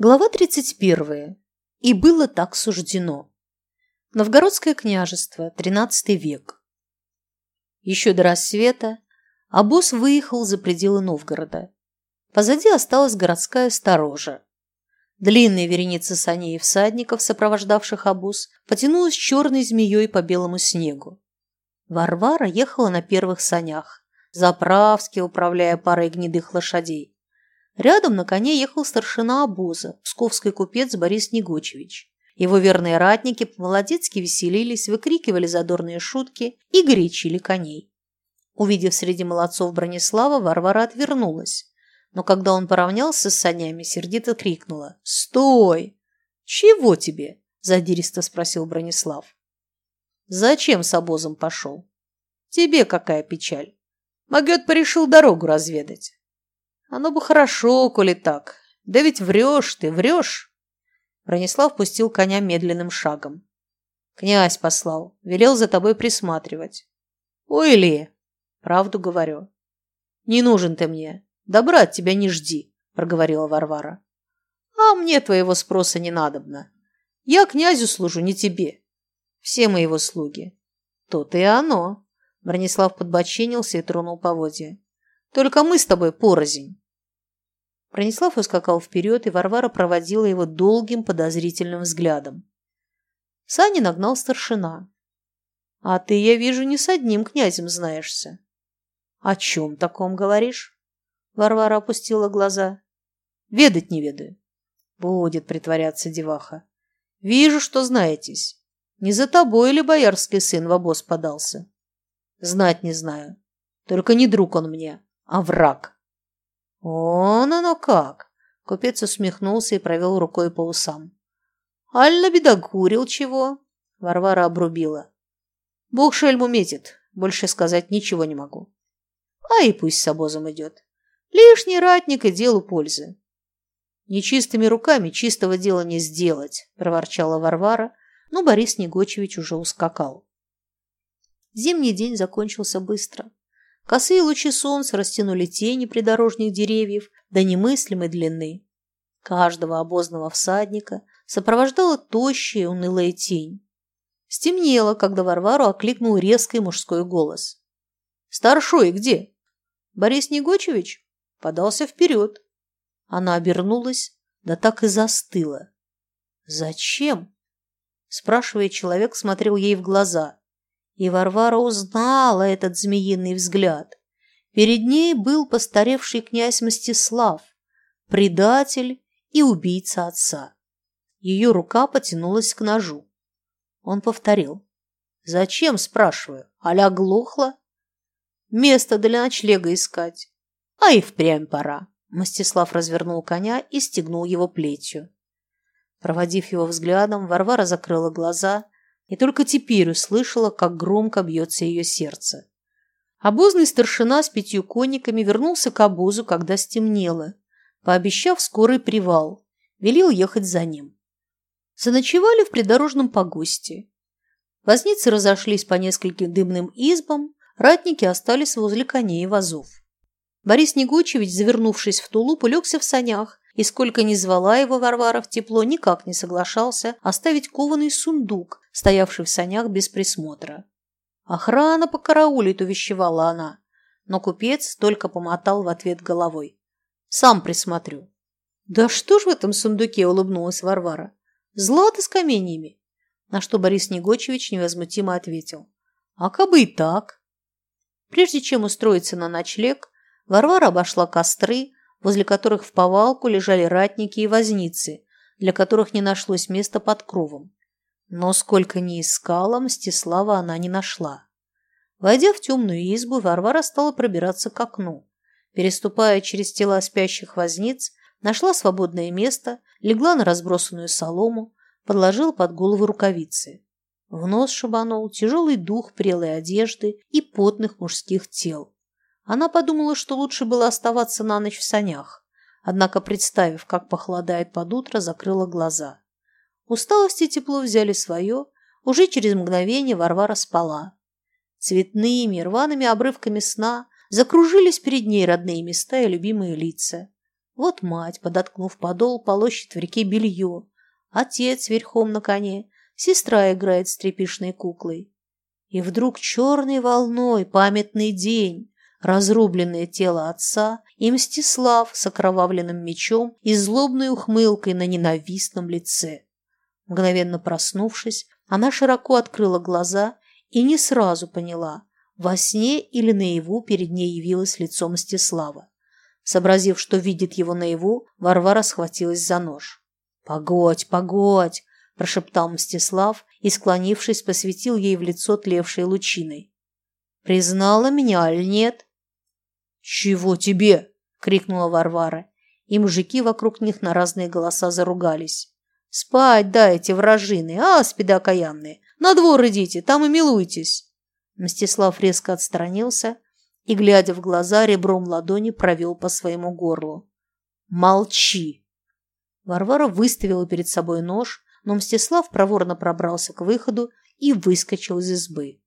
Глава 31. И было так суждено. Новгородское княжество, XIII век. Еще до рассвета обоз выехал за пределы Новгорода. Позади осталась городская сторожа. Длинная вереница саней и всадников, сопровождавших обоз, потянулась черной змеей по белому снегу. Варвара ехала на первых санях, заправски управляя парой гнедых лошадей. Рядом на коне ехал старшина обоза, псковский купец Борис Негочевич. Его верные ратники по-молодецки веселились, выкрикивали задорные шутки и горячили коней. Увидев среди молодцов Бронислава, Варвара отвернулась. Но когда он поравнялся с санями, сердито крикнула «Стой! Чего тебе?» – задиристо спросил Бронислав. «Зачем с обозом пошел? Тебе какая печаль? Могет порешил дорогу разведать». Оно бы хорошо, коли так. Да ведь врешь ты, врешь. Бронислав пустил коня медленным шагом. Князь послал, велел за тобой присматривать. Ой ли, правду говорю. Не нужен ты мне, добра от тебя не жди, проговорила Варвара. А мне твоего спроса не надобно. Я князю служу, не тебе. Все мы его слуги. То-то и оно. Бронислав подбоченился и тронул поводья. Только мы с тобой порознь. Пронислав ускакал вперед, и Варвара проводила его долгим подозрительным взглядом. Сани нагнал старшина. «А ты, я вижу, не с одним князем знаешься». «О чем таком говоришь?» Варвара опустила глаза. «Ведать не ведаю». «Будет притворяться деваха. Вижу, что знаетесь. Не за тобой ли боярский сын в обоз подался?» «Знать не знаю. Только не друг он мне, а враг». «Он оно как!» – купец усмехнулся и провел рукой по усам. «Аль набедокурил чего?» – Варвара обрубила. «Бог шельму метит, больше сказать ничего не могу. А и пусть с обозом идет. Лишний ратник и делу пользы». «Нечистыми руками чистого дела не сделать», – проворчала Варвара, но Борис Негочевич уже ускакал. Зимний день закончился быстро. Косые лучи солнца растянули тени придорожных деревьев до немыслимой длины. Каждого обозного всадника сопровождала тощая унылая тень. Стемнело, когда Варвару окликнул резкий мужской голос. «Старшой где?» Борис Негочевич подался вперед. Она обернулась, да так и застыла. «Зачем?» Спрашивая, человек смотрел ей в глаза. И Варвара узнала этот змеиный взгляд. Перед ней был постаревший князь Мстислав, предатель и убийца отца. Ее рука потянулась к ножу. Он повторил. «Зачем?» – спрашиваю. «Аля глохла?» «Место для ночлега искать». «А и впрямь пора». Мстислав развернул коня и стегнул его плетью. Проводив его взглядом, Варвара закрыла глаза – и только теперь услышала, как громко бьется ее сердце. Обозный старшина с пятью конниками вернулся к обозу, когда стемнело, пообещав скорый привал, велел ехать за ним. Заночевали в придорожном погосте. Возницы разошлись по нескольким дымным избам, ратники остались возле коней и вазов. Борис Негучевич, завернувшись в тулуп, улегся в санях, и сколько ни звала его Варвара в тепло, никак не соглашался оставить кованый сундук, стоявший в санях без присмотра. «Охрана покараулит», — увещевала она, но купец только помотал в ответ головой. «Сам присмотрю». «Да что ж в этом сундуке?» — улыбнулась Варвара. «Злато с каменьями». На что Борис Негочевич невозмутимо ответил. «А кабы и так». Прежде чем устроиться на ночлег, Варвара обошла костры, возле которых в повалку лежали ратники и возницы, для которых не нашлось места под кровом. Но сколько ни искала, Мстислава она не нашла. Войдя в темную избу, Варвара стала пробираться к окну. Переступая через тела спящих возниц, нашла свободное место, легла на разбросанную солому, подложила под голову рукавицы. В нос шибанул тяжелый дух прелой одежды и потных мужских тел. Она подумала, что лучше было оставаться на ночь в санях, однако, представив, как похолодает под утро, закрыла глаза. Усталость и тепло взяли свое, уже через мгновение Варвара спала. Цветными, рваными обрывками сна закружились перед ней родные места и любимые лица. Вот мать, подоткнув подол, полощет в реке белье. Отец верхом на коне, сестра играет с тряпишной куклой. И вдруг черной волной памятный день, разрубленное тело отца и Мстислав с окровавленным мечом и злобной ухмылкой на ненавистном лице. Мгновенно проснувшись, она широко открыла глаза и не сразу поняла, во сне или наяву перед ней явилось лицо Мстислава. Сообразив, что видит его наяву, Варвара схватилась за нож. «Погодь, погодь!» – прошептал Мстислав и, склонившись, посветил ей в лицо тлевшей лучиной. «Признала меня, аль нет?» «Чего тебе?» – крикнула Варвара, и мужики вокруг них на разные голоса заругались. «Спать дайте, вражины, аспиды окаянные! На двор идите, там и милуйтесь!» Мстислав резко отстранился и, глядя в глаза, ребром ладони провел по своему горлу. «Молчи!» Варвара выставила перед собой нож, но Мстислав проворно пробрался к выходу и выскочил из избы.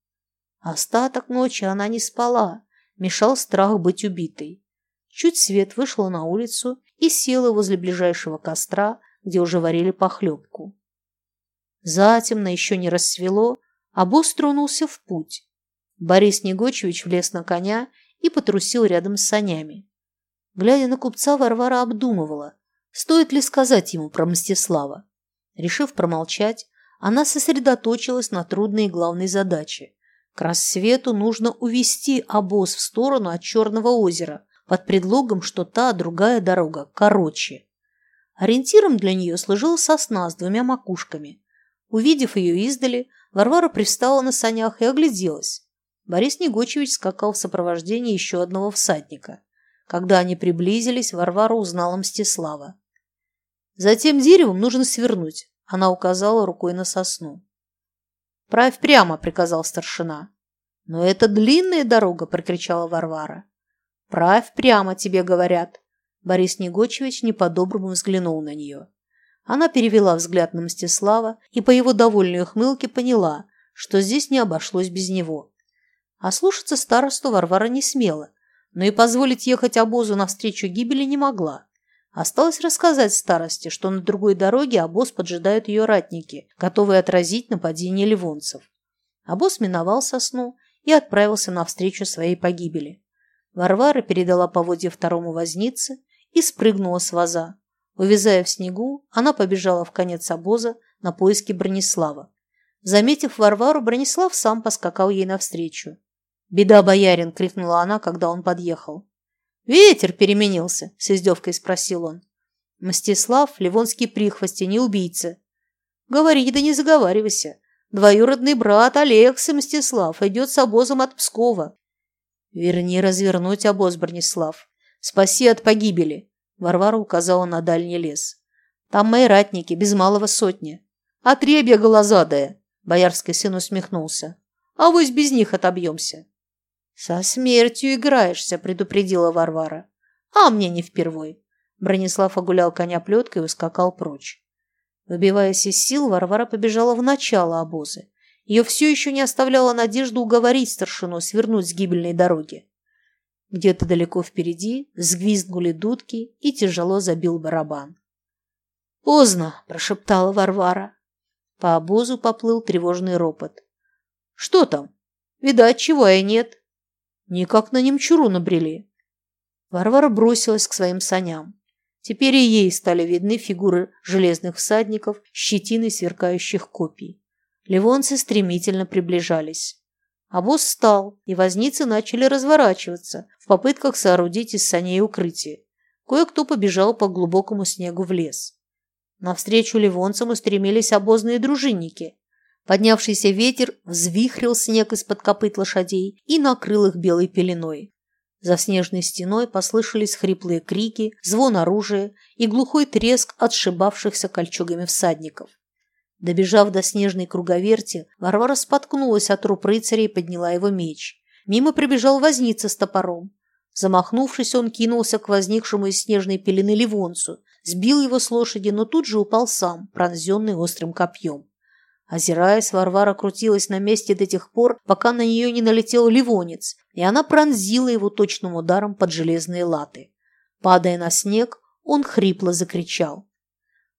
Остаток ночи она не спала, мешал страх быть убитой. Чуть свет вышла на улицу и села возле ближайшего костра, где уже варили похлебку. Затемно еще не рассвело, а босс тронулся в путь. Борис Негочевич влез на коня и потрусил рядом с санями. Глядя на купца, Варвара обдумывала, стоит ли сказать ему про Мстислава. Решив промолчать, она сосредоточилась на трудной и главной задаче. К рассвету нужно увести обоз в сторону от Черного озера под предлогом, что та другая дорога короче. Ориентиром для нее служила сосна с двумя макушками. Увидев ее издали, Варвара пристала на санях и огляделась. Борис Негочевич скакал в сопровождении еще одного всадника. Когда они приблизились, Варвара узнала Мстислава. «Затем деревом нужно свернуть», – она указала рукой на сосну. «Правь прямо», – приказал старшина. «Но это длинная дорога», – прокричала Варвара. «Правь прямо, тебе говорят», Борис Негочевич не взглянул на нее. Она перевела взгляд на Мстислава и по его довольной ухмылке поняла, что здесь не обошлось без него. А слушаться старосту Варвара не смела, но и позволить ехать обозу навстречу гибели не могла. Осталось рассказать старости, что на другой дороге обоз поджидают ее ратники, готовые отразить нападение ливонцев. Обоз миновал сосну и отправился навстречу своей погибели. Варвара передала поводья второму вознице, и спрыгнула с ваза. Увязая в снегу, она побежала в конец обоза на поиски Бронислава. Заметив Варвару, Бронислав сам поскакал ей навстречу. «Беда, боярин!» — крикнула она, когда он подъехал. «Ветер переменился?» — с издевкой спросил он. «Мстислав, ливонский прихвости, не убийца». «Говори, да не заговаривайся. Двоюродный брат Алекса Мстислав идет с обозом от Пскова». «Верни развернуть обоз, Бронислав. Спаси от погибели. Варвара указала на дальний лес. Там мои ратники, без малого сотни. Отребья голозадая. Боярский сын усмехнулся. А вось без них отобьемся. Со смертью играешься, предупредила Варвара. А мне не впервой. Бронислав огулял коня плеткой и ускакал прочь. Выбиваясь из сил, Варвара побежала в начало обоза. Ее все еще не оставляла надежда уговорить старшину свернуть с гибельной дороги. Где-то далеко впереди взвизгнули дудки и тяжело забил барабан. «Поздно!» – прошептала Варвара. По обозу поплыл тревожный ропот. «Что там? Видать, чего и нет». Никак на немчуру набрели. Варвара бросилась к своим саням. Теперь и ей стали видны фигуры железных всадников, щетины сверкающих копий. Ливонцы стремительно приближались. Босс встал, и возницы начали разворачиваться в попытках соорудить из саней укрытие. Кое-кто побежал по глубокому снегу в лес. Навстречу ливонцам устремились обозные дружинники. Поднявшийся ветер взвихрил снег из-под копыт лошадей и накрыл их белой пеленой. За снежной стеной послышались хриплые крики, звон оружия и глухой треск отшибавшихся кольчугами всадников. Добежав до снежной круговерти, Варвара споткнулась от труп рыцаря и подняла его меч. Мимо прибежал возница с топором. Замахнувшись, он кинулся к возникшему из снежной пелены ливонцу, сбил его с лошади, но тут же упал сам, пронзенный острым копьем. Озираясь, Варвара крутилась на месте до тех пор, пока на нее не налетел ливонец, и она пронзила его точным ударом под железные латы. Падая на снег, он хрипло закричал.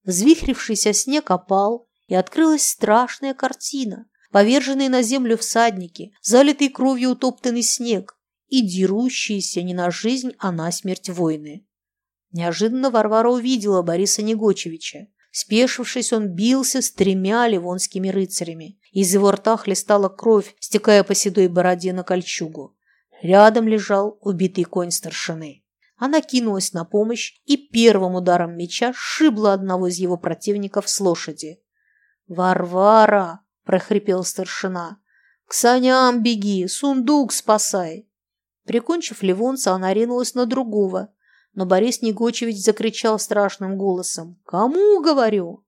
Взвихрившийся снег опал, и открылась страшная картина. Поверженные на землю всадники, залитый кровью утоптанный снег и дерущиеся не на жизнь, а на смерть войны. Неожиданно Варвара увидела Бориса Негочевича. Спешившись, он бился с тремя ливонскими рыцарями. Из его рта хлестала кровь, стекая по седой бороде на кольчугу. Рядом лежал убитый конь старшины. Она кинулась на помощь и первым ударом меча сшибла одного из его противников с лошади. «Варвара!» – прохрипел старшина. «К саням беги, сундук спасай!» Прикончив ливонца, она ринулась на другого, но Борис Негочевич закричал страшным голосом. «Кому, говорю?»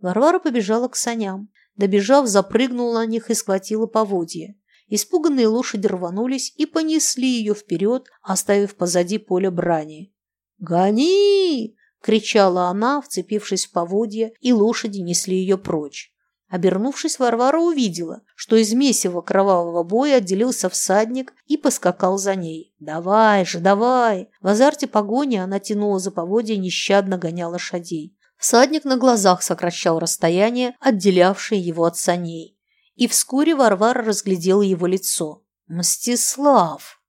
Варвара побежала к саням. Добежав, запрыгнула на них и схватила поводья. Испуганные лошади рванулись и понесли ее вперед, оставив позади поле брани. «Гони!» – кричала она, вцепившись в поводья, и лошади несли ее прочь. Обернувшись, Варвара увидела, что из месива кровавого боя отделился всадник и поскакал за ней. «Давай же, давай!» В азарте погони она тянула за поводья и нещадно гоняла лошадей. Всадник на глазах сокращал расстояние, отделявшее его от саней и вскоре Варвара разглядела его лицо. «Мстислав!»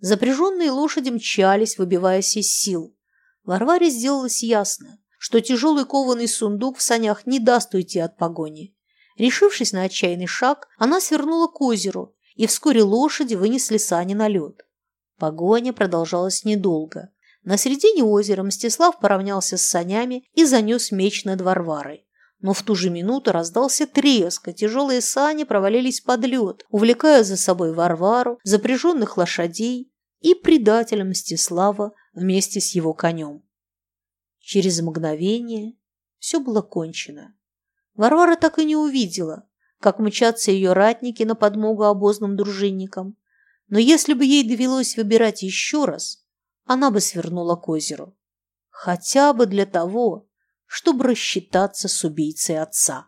Запряженные лошади мчались, выбиваясь из сил. Варваре сделалось ясно, что тяжелый кованый сундук в санях не даст уйти от погони. Решившись на отчаянный шаг, она свернула к озеру, и вскоре лошади вынесли сани на лед. Погоня продолжалась недолго. На середине озера Мстислав поравнялся с санями и занес меч над Варварой. Но в ту же минуту раздался треск, и тяжелые сани провалились под лед, увлекая за собой Варвару, запряженных лошадей и предателя Мстислава вместе с его конем. Через мгновение все было кончено. Варвара так и не увидела, как мчатся ее ратники на подмогу обозным дружинникам, но если бы ей довелось выбирать еще раз, она бы свернула к озеру. Хотя бы для того, чтобы рассчитаться с убийцей отца.